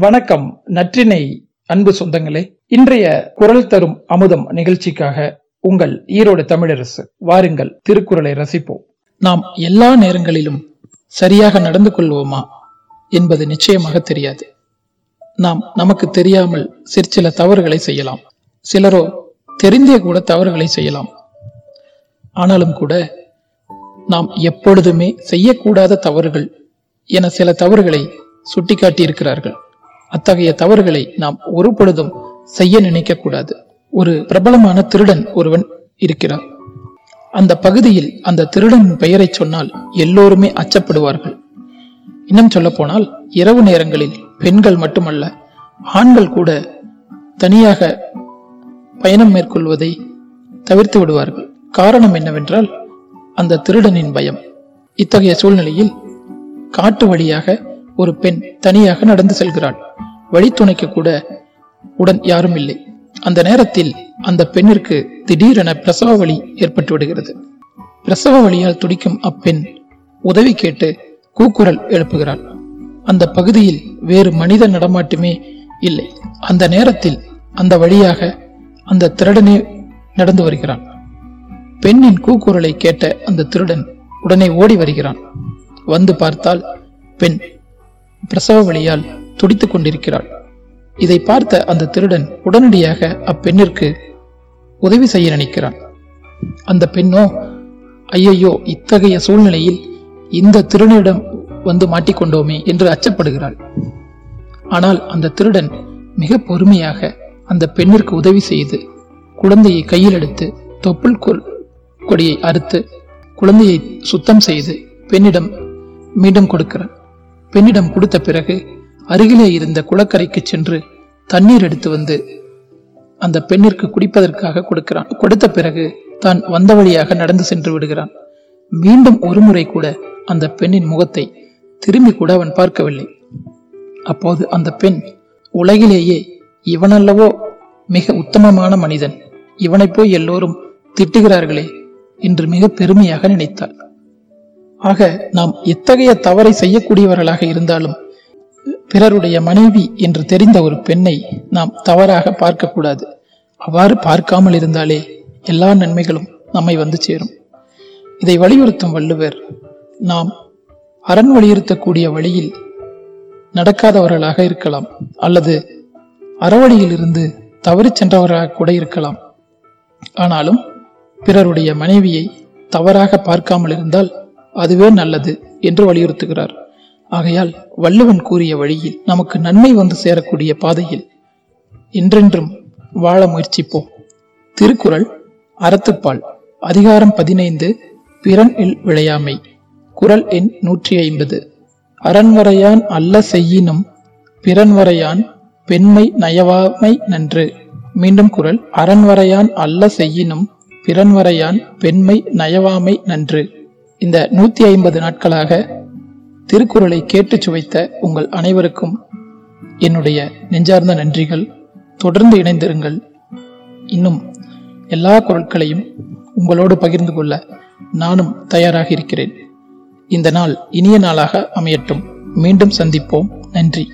வணக்கம் நற்றினை அன்பு சொந்தங்களே. இன்றைய குரல் தரும் அமுதம் நிகழ்ச்சிக்காக உங்கள் ஈரோடு தமிழரசு வாருங்கள் திருக்குறளை ரசிப்போம். நாம் எல்லா நேரங்களிலும் சரியாக நடந்து கொள்வோமா என்பது நிச்சயமாக தெரியாது. நாம் நமக்கு தெரியாமல் சிற்சில தவறுகளை செய்யலாம். சிலரோ தெரிந்தே கூட தவறுகளை செய்யலாம். ஆனாலும் கூட நாம் எப்பொழுதுமே செய்யக்கூடாத தவறுகள் என சில தவறுகளை சுட்டிக்காட்டியிருக்கிறார்கள். அத்தகைய தவறுகளை நாம் ஒரு பொழுதும் செய்ய நினைக்க கூடாது ஒரு பிரபலமான திருடன் ஒருவன் இருக்கிறார் அந்த பகுதியில் அந்த திருடனின் பெயரை சொன்னால் எல்லோருமே அச்சப்படுவார்கள். இன்னும் சொல்ல போனால் இரவு நேரங்களில் பெண்கள் மட்டுமல்ல ஆண்கள் கூட தனியாக பயணம் மேற்கொள்வதை தவிர்த்து விடுவார்கள். காரணம் என்னவென்றால் அந்த திருடனின் பயம். இத்தகைய சூழ்நிலையில் காட்டு வழியாக ஒரு பெண் தனியாக நடந்து செல்கிறாள். வழித்துணைக்க கூட உடன் யாரும் இல்லை. அந்த நேரத்தில் அந்த பெண்ணிற்கு திடீரென பிரசவ வழி ஏற்பட்டு விடுகிறது. பிரசவ வழியால் துடிக்கும் அப்பெண் உதவி கேட்டு கூக்குரல் எழுப்புகிறாள். அந்த பகுதியில் வேறு மனித நடமாட்டமே இல்லை. அந்த நேரத்தில் அந்த வழியாக அந்த திருடனே நடந்து வருகிறான் பெண்ணின் கூக்குரலை கேட்ட அந்த திருடன் உடனே ஓடி வருகிறான். வந்து பார்த்தால் பெண் பிரசவ வழியால் துடித்துக் கொண்டிருக்கிறாள். இதை பார்த்த அந்த திருடன் உடனடியாக அப்பெண்ணிற்கு உதவி செய்ய நினைக்கிறான். அந்த பெண்ணோ ஐயையோ இத்தகைய சூழ்நிலையில் இந்த திருடனிடம் வந்து மாட்டிக்கொண்டோமே என்று அச்சப்படுகிறாள். ஆனால் அந்த திருடன் மிக பொறுமையாக அந்த பெண்ணிற்கு உதவி செய்து குழந்தையை கையில் எடுத்து தொப்புள் கொடியை அறுத்து குழந்தையை சுத்தம் செய்து பெண்ணிடம் மீண்டும் கொடுக்கிறான். பெண்ணிடம் கொடுத்த பிறகு அருகிலே இருந்த குளக்கரைக்கு சென்று தண்ணீர் எடுத்து வந்து அந்த பெண்ணிற்கு குடிப்பதற்காக கொடுக்கிறான். கொடுத்த பிறகு தான் வந்த வழியாக நடந்து சென்று விடுகிறான். மீண்டும் ஒரு முறை கூட அந்த பெண்ணின் முகத்தை திரும்பி கூட அவன் பார்க்கவில்லை. அப்போது அந்த பெண் உலகிலேயே இவனல்லவோ மிக உத்தமமான மனிதன். இவனை போய் எல்லோரும் திட்டுகிறார்களே என்று மிக பெருமையாக நினைத்தாள். ஆக நாம் எத்தகைய தவறை செய்யக்கூடியவர்களாக இருந்தாலும் பிறருடைய மனைவி என்று தெரிந்த ஒரு பெண்ணை நாம் தவறாக பார்க்கக்கூடாது. அவ்வாறு பார்க்காமல் இருந்தாலே எல்லா நன்மைகளும் நம்மை வந்து சேரும். இதை வலியுறுத்தும் வள்ளுவர் நாம் அரண் வலியுறுத்தக்கூடிய வழியில் நடக்காதவர்களாக இருக்கலாம் அல்லது அறவழியில் இருந்து தவறி சென்றவராக கூட இருக்கலாம். ஆனாலும் பிறருடைய மனைவியை தவறாக பார்க்காமல் இருந்தால் அதுவே நல்லது என்று வலியுறுத்துகிறார். ஆகையால் வள்ளுவன் கூறிய வழியில் நமக்கு நன்மை வந்து சேரக்கூடிய பாதையில் என்றென்றும் வாழ முயற்சிப்போம். திருக்குறள் அறத்துப்பால் அதிகாரம் பதினைந்து பிறன் இல் விளையாமை குரல் எண் நூற்றி ஐம்பது. அரண்வரையான் அல்ல செய்யினும் பிறன்வரையான் பெண்மை நயவாமை நன்று. மீண்டும் குரல் அரண்வரையான் அல்ல செய்யினும் பிறன்வரையான் பெண்மை நயவாமை நன்று. இந்த நூத்தி ஐம்பது நாட்களாக திருக்குறளை கேட்டு சுவைத்த உங்கள் அனைவருக்கும் என்னுடைய நெஞ்சார்ந்த நன்றிகள். தொடர்ந்து இணைந்திருங்கள். இன்னும் எல்லா குரல்களையும் உங்களோடு பகிர்ந்து கொள்ள நானும் தயாராக இருக்கிறேன். இந்த நாள் இனிய நாளாக அமையட்டும். மீண்டும் சந்திப்போம். நன்றி.